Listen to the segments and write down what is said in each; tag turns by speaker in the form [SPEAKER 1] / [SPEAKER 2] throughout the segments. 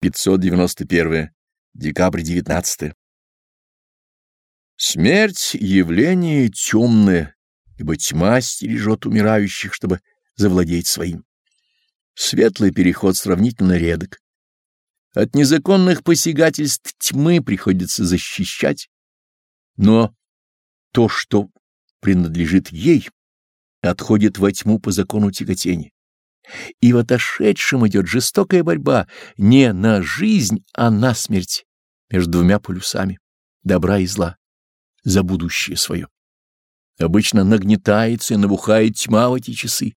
[SPEAKER 1] 591. Декабрь 19. Смерть — явление темное, ибо тьма стережет умирающих, чтобы завладеть своим. Светлый переход сравнительно редок. От незаконных посягательств тьмы приходится защищать, но то, что принадлежит ей, отходит во тьму по закону тяготения. И в отошедшем идет жестокая борьба не на жизнь, а на смерть между двумя полюсами добра и зла за будущее свое. Обычно нагнетается и набухает тьма в эти часы.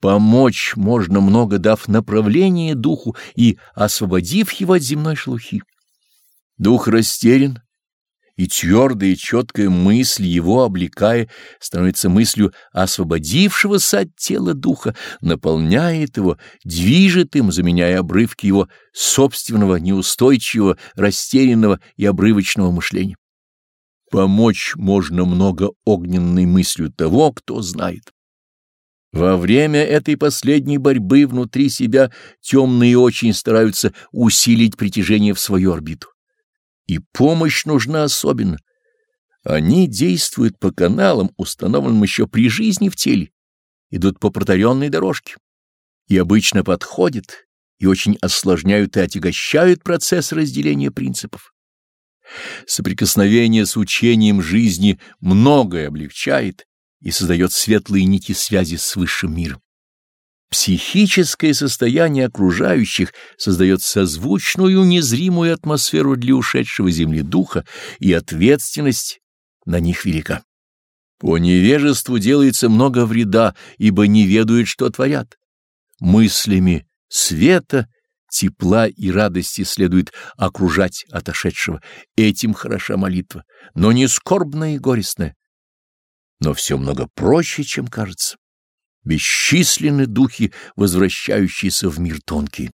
[SPEAKER 1] Помочь можно много, дав направление духу и освободив его от земной шелухи. Дух растерян, и твердая и четкая мысль его, облекая, становится мыслью освободившегося от тела духа, наполняет его, движет им, заменяя обрывки его собственного неустойчивого, растерянного и обрывочного мышления. Помочь можно много огненной мыслью того, кто знает. Во время этой последней борьбы внутри себя темные очень стараются усилить притяжение в свою орбиту и помощь нужна особенно. Они действуют по каналам, установленным еще при жизни в теле, идут по протаренной дорожке и обычно подходят и очень осложняют и отягощают процесс разделения принципов. Соприкосновение с учением жизни многое облегчает и создает светлые нити связи с высшим миром. Психическое состояние окружающих создает созвучную незримую атмосферу для ушедшего земли духа, и ответственность на них велика. По невежеству делается много вреда, ибо не ведают, что творят. Мыслями света, тепла и радости следует окружать отошедшего. Этим хороша молитва, но не скорбная и горестная. Но все много проще, чем кажется бесчисленны духи, возвращающиеся в мир тонкий.